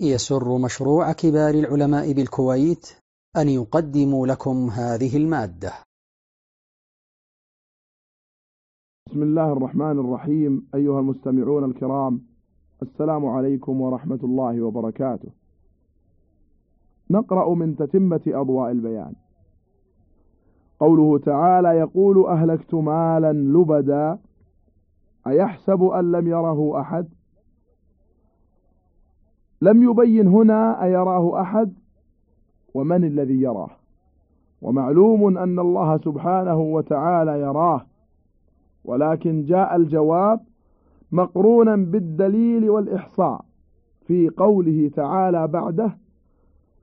يسر مشروع كبار العلماء بالكويت أن يقدم لكم هذه المادة. بسم الله الرحمن الرحيم أيها المستمعون الكرام السلام عليكم ورحمة الله وبركاته. نقرأ من تتمة أضواء البيان. قوله تعالى يقول أهلكت مالا لبدا أيحسب أن لم يره أحد؟ لم يبين هنا أيراه أحد ومن الذي يراه. ومعلوم أن الله سبحانه وتعالى يراه ولكن جاء الجواب مقرونا بالدليل والإحصاء في قوله تعالى بعده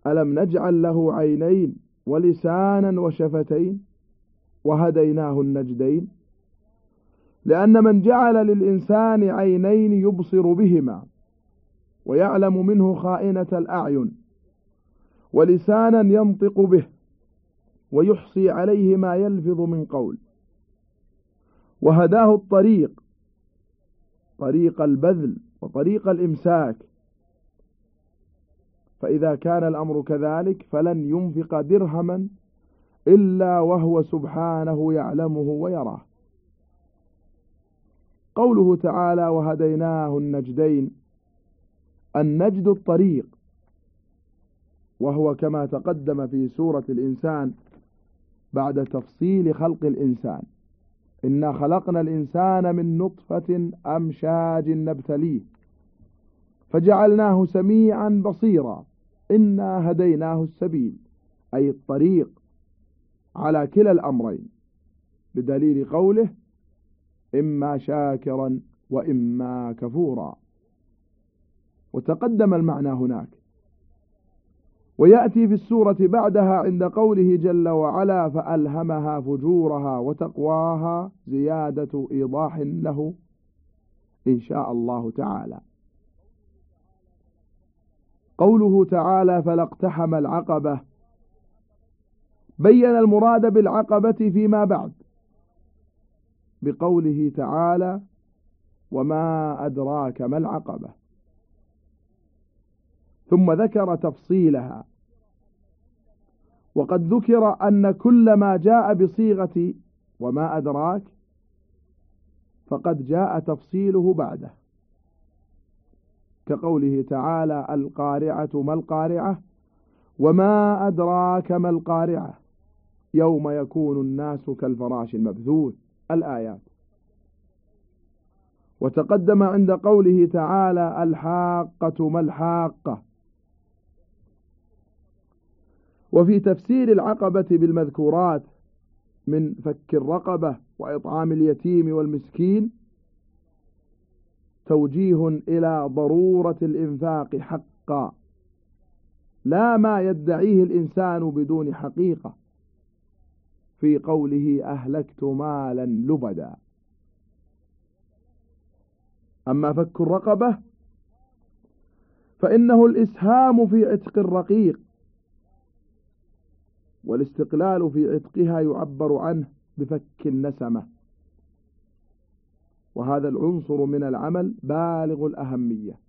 ألم نجعل له عينين ولسانا وشفتين وهديناه النجدين؟ لأن من جعل للإنسان عينين يبصر بهما ويعلم منه خائنة الأعين ولسانا ينطق به ويحصي عليه ما يلفظ من قول. وهداه الطريق طريق البذل وطريق الإمساك. فإذا كان الأمر كذلك فلن ينفق درهما إلا وهو سبحانه يعلمه ويراه. قوله تعالى وهديناه النجدين النجد الطريق وهو كما تقدم في سورة الإنسان بعد تفصيل خلق الإنسان. إنا خلقنا الإنسان من نطفة أمشاج نبتليه فجعلناه سميعا بصيرا. إنا هديناه السبيل أي الطريق على كلا الأمرين. بدليل قوله إما شاكرا وإما كفورا. وتقدم المعنى هناك. ويأتي في السورة بعدها عند قوله جل وعلا فألهمها فجورها وتقواها زيادة إيضاح له إن شاء الله تعالى. قوله تعالى فلاقتحم العقبة. بين المراد بالعقبة فيما بعد. بقوله تعالى وما أدراك ما العقبة. ثم ذكر تفصيلها. وقد ذكر أن كل ما جاء بصيغة وما أدراك فقد جاء تفصيله بعده. كقوله تعالى القارعة ما القارعة وما أدراك ما القارعة. يوم يكون الناس كالفراش المبثوث. الآيات. وتقدم عند قوله تعالى الحاقة ما الحاقة. وفي تفسير العقبة بالمذكورات من فك الرقبة وإطعام اليتيم والمسكين توجيه إلى ضرورة الإنفاق حقا لا ما يدعيه الإنسان بدون حقيقة. في قوله أهلكت مالا لبدا. أما فك الرقبة فإنه الإسهام في عتق الرقيق. والاستقلال في عتقها يعبر عنه بفك النسمة. وهذا العنصر من العمل بالغ الأهمية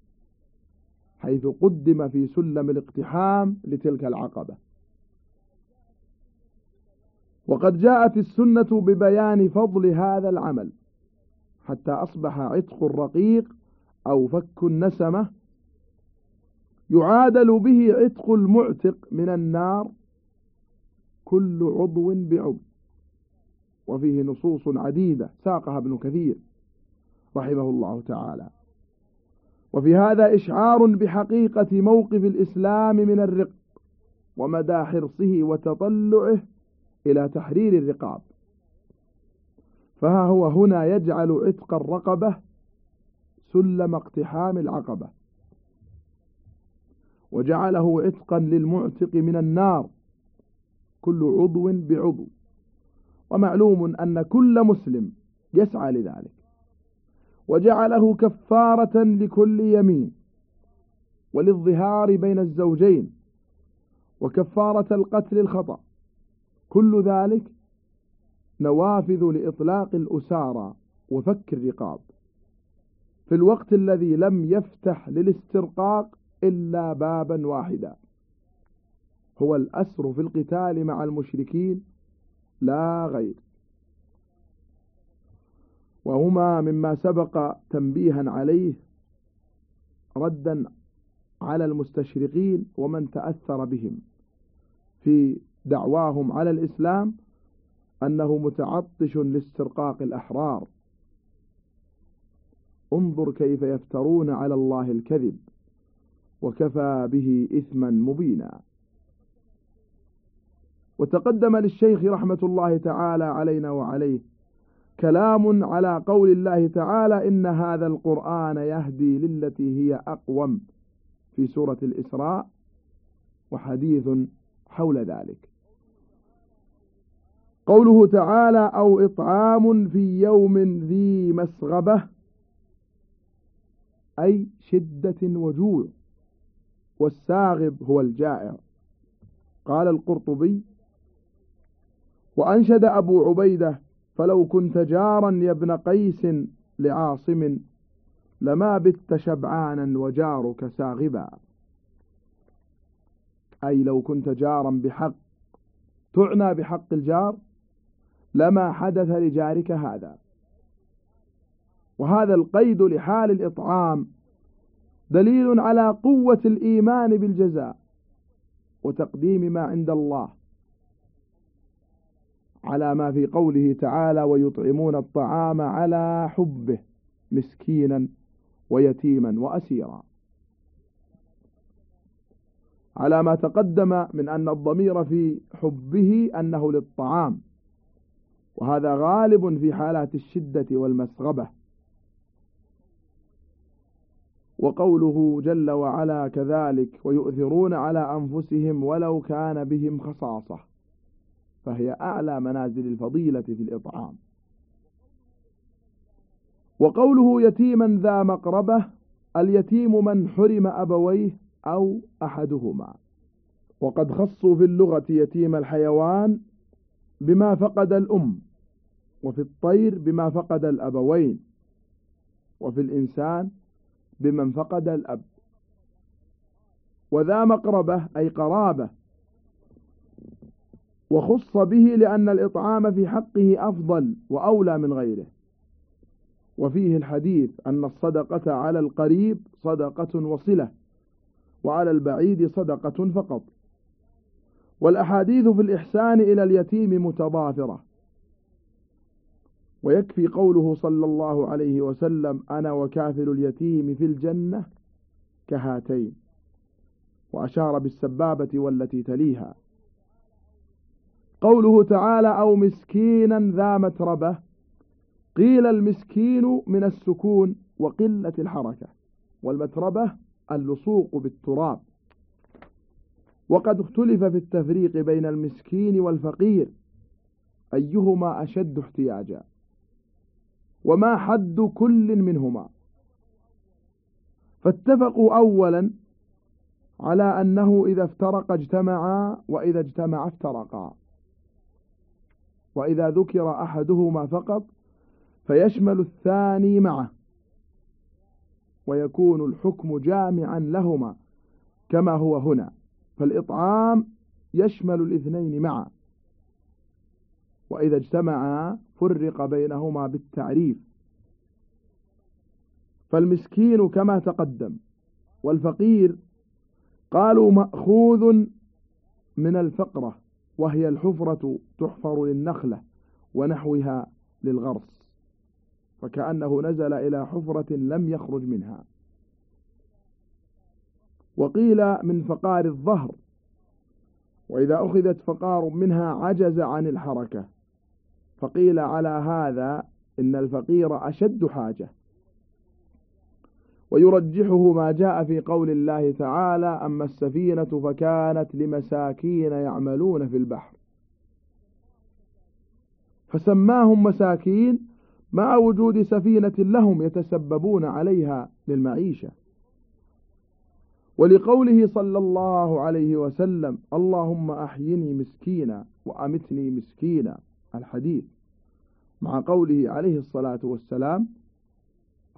حيث قدم في سلم الاقتحام لتلك العقبة. وقد جاءت السنة ببيان فضل هذا العمل حتى أصبح عتق الرقيق أو فك النسمة يعادل به عتق المعتق من النار كل عضو بعضو. وفيه نصوص عديدة ساقها ابن كثير رحمه الله تعالى. وفي هذا إشعار بحقيقة موقف الإسلام من الرق ومدى حرصه وتطلعه إلى تحرير الرقاب. فها هو هنا يجعل عتق الرقبة سلم اقتحام العقبة. وجعله عتقا للمعتق من النار كل عضو بعضو. ومعلوم أن كل مسلم يسعى لذلك. وجعله كفارة لكل يمين. وللظهار بين الزوجين. وكفارة القتل الخطأ. كل ذلك نوافذ لإطلاق الأسارى وفك الرقاب. في الوقت الذي لم يفتح للاسترقاق إلا بابا واحدا. هو الأسر في القتال مع المشركين لا غير. وهما مما سبق تنبيها عليه ردا على المستشرقين ومن تأثر بهم. في دعواهم على الإسلام أنه متعطش لاسترقاق الأحرار. انظر كيف يفترون على الله الكذب وكفى به إثما مبينا. وتقدم للشيخ رحمة الله تعالى علينا وعليه كلام على قول الله تعالى إن هذا القرآن يهدي للتي هي أقوم في سورة الإسراء وحديث حول ذلك. قوله تعالى أو إطعام في يوم ذي مسغبة أي شدة وجوع والساغب هو الجائع. قال القرطبي وأنشد أبو عبيدة فلو كنت جارا يا ابن قيس لعاصم لما بت شبعانا وجارك ساغبا. أي لو كنت جارا بحق تعنى بحق الجار لما حدث لجارك هذا. وهذا القيد لحال الإطعام دليل على قوة الإيمان بالجزاء وتقديم ما عند الله. على ما في قوله تعالى ويطعمون الطعام على حبه مسكينا ويتيما وأسيرا. على ما تقدم من أن الضمير في حبه أنه للطعام وهذا غالب في حالات الشدة والمسغبة. وقوله جل وعلا كذلك ويؤثرون على أنفسهم ولو كان بهم خصاصة فهي أعلى منازل الفضيلة في الإطعام. وقوله يتيما ذا مقربة اليتيم من حرم أبويه أو أحدهما. وقد خصوا في اللغة يتيم الحيوان بما فقد الأم وفي الطير بما فقد الأبوين وفي الإنسان بمن فقد الأب. وذا مقربة أي قرابة وخص به لأن الإطعام في حقه أفضل وأولى من غيره. وفيه الحديث أن الصدقة على القريب صدقة وصلة وعلى البعيد صدقة فقط. والأحاديث في الإحسان إلى اليتيم متضافرة. ويكفي قوله صلى الله عليه وسلم أنا وكافل اليتيم في الجنة كهاتين وأشار بالسبابة والتي تليها. قوله تعالى أو مسكينا ذا متربة. قيل المسكين من السكون وقلة الحركة والمتربة اللصوق بالتراب. وقد اختلف في التفريق بين المسكين والفقير أيهما أشد احتياجا وما حد كل منهما. فاتفقوا أولا على أنه إذا افترق اجتمعا وإذا اجتمع افترقا. وإذا ذكر أحدهما فقط فيشمل الثاني معه ويكون الحكم جامعا لهما كما هو هنا فالإطعام يشمل الاثنين معا. وإذا اجتمعا فرق بينهما بالتعريف. فالمسكين كما تقدم والفقير قالوا مأخوذ من الفقرة. وهي الحفرة تحفر للنخلة ونحوها للغرس فكأنه نزل إلى حفرة لم يخرج منها. وقيل من فقار الظهر وإذا أخذت فقار منها عجز عن الحركة فقيل على هذا إن الفقير أشد حاجة. ويرجحه ما جاء في قول الله تعالى أما السفينة فكانت لمساكين يعملون في البحر. فسماهم مساكين مع وجود سفينة لهم يتسببون عليها للمعيشة. ولقوله صلى الله عليه وسلم اللهم أحيني مسكينا وأمتني مسكينا الحديث مع قوله عليه الصلاة والسلام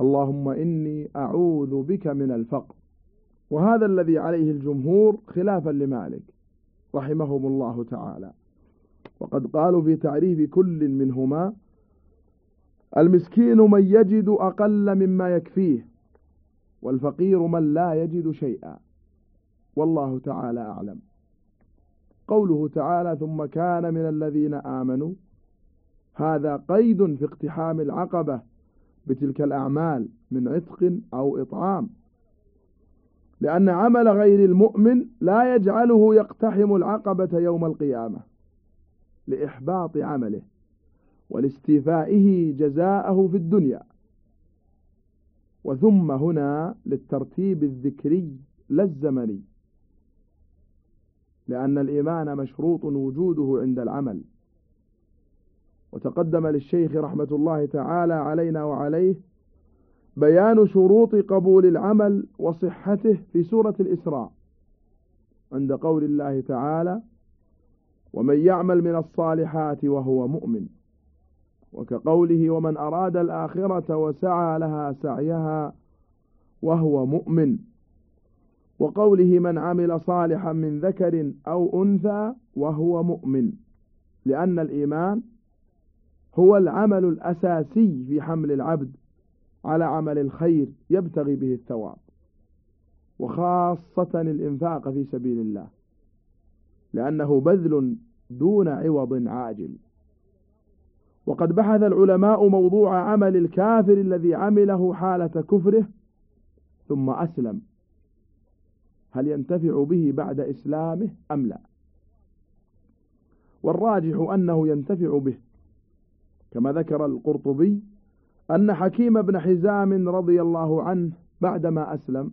اللهم إني أعوذ بك من الفقر. وهذا الذي عليه الجمهور خلافا لمالك رحمهم الله تعالى. وقد قالوا في تعريف كل منهما المسكين من يجد أقل مما يكفيه والفقير من لا يجد شيئا. والله تعالى أعلم. قوله تعالى ثم كان من الذين آمنوا هذا قيد في اقتحام العقبة بتلك الأعمال من عتق أو إطعام. لأن عمل غير المؤمن لا يجعله يقتحم العقبة يوم القيامة لإحباط عمله ولاستيفائه جزاءه في الدنيا. وثم هنا للترتيب الذكري لا الزمني لأن الإيمان مشروط وجوده عند العمل. وتقدم للشيخ رحمة الله تعالى علينا وعليه بيان شروط قبول العمل وصحته في سورة الإسراء عند قول الله تعالى ومن يعمل من الصالحات وهو مؤمن وكقوله ومن أراد الآخرة وسعى لها سعيها وهو مؤمن وقوله من عمل صالحا من ذكر أو أنثى وهو مؤمن لأن الإيمان هو العمل الأساسي في حمل العبد على عمل الخير يبتغي به الثواب وخاصة الإنفاق في سبيل الله لأنه بذل دون عوض عاجل. وقد بحث العلماء موضوع عمل الكافر الذي عمله حالة كفره ثم أسلم. هل ينتفع به بعد إسلامه أم لا؟ والراجح أنه ينتفع به. كما ذكر القرطبي أن حكيم بن حزام رضي الله عنه بعدما أسلم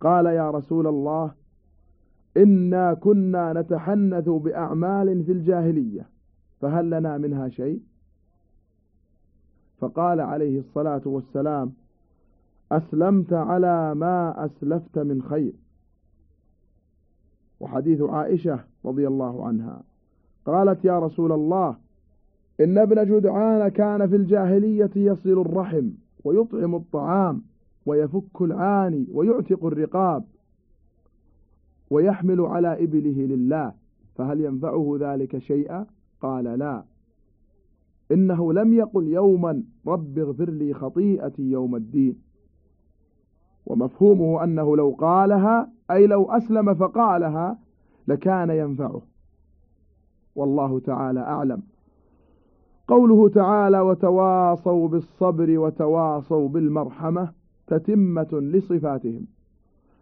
قال يا رسول الله إنا كنا نتحنث بأعمال في الجاهلية فهل لنا منها شيء؟ فقال عليه الصلاة والسلام أسلمت على ما أسلفت من خير. وحديث عائشة رضي الله عنها قالت يا رسول الله إن ابن جدعان كان في الجاهلية يصل الرحم ويطعم الطعام ويفك العاني ويعتق الرقاب ويحمل على إبله لله فهل ينفعه ذلك شيئا؟ قال لا. إنه لم يقل يوما رب اغفر لي خطيئتي يوم الدين. ومفهومه أنه لو قالها أي لو أسلم فقالها لكان ينفعه. والله تعالى أعلم. قوله تعالى وتواصوا بالصبر وتواصوا بالمرحمة تتمة لصفاتهم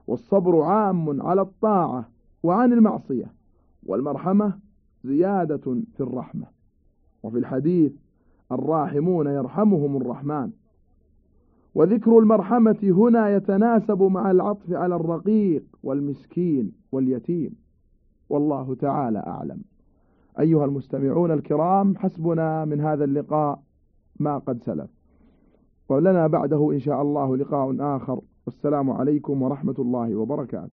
والصبر عام على الطاعة وعن المعصية والمرحمة زيادة في الرحمة. وفي الحديث الراحمون يرحمهم الرحمن. وذكر المرحمة هنا يتناسب مع العطف على الرقيق والمسكين واليتيم والله تعالى أعلم. أيها المستمعون الكرام حسبنا من هذا اللقاء ما قد سلف. ولنا بعده إن شاء الله لقاء آخر. والسلام عليكم ورحمة الله وبركاته.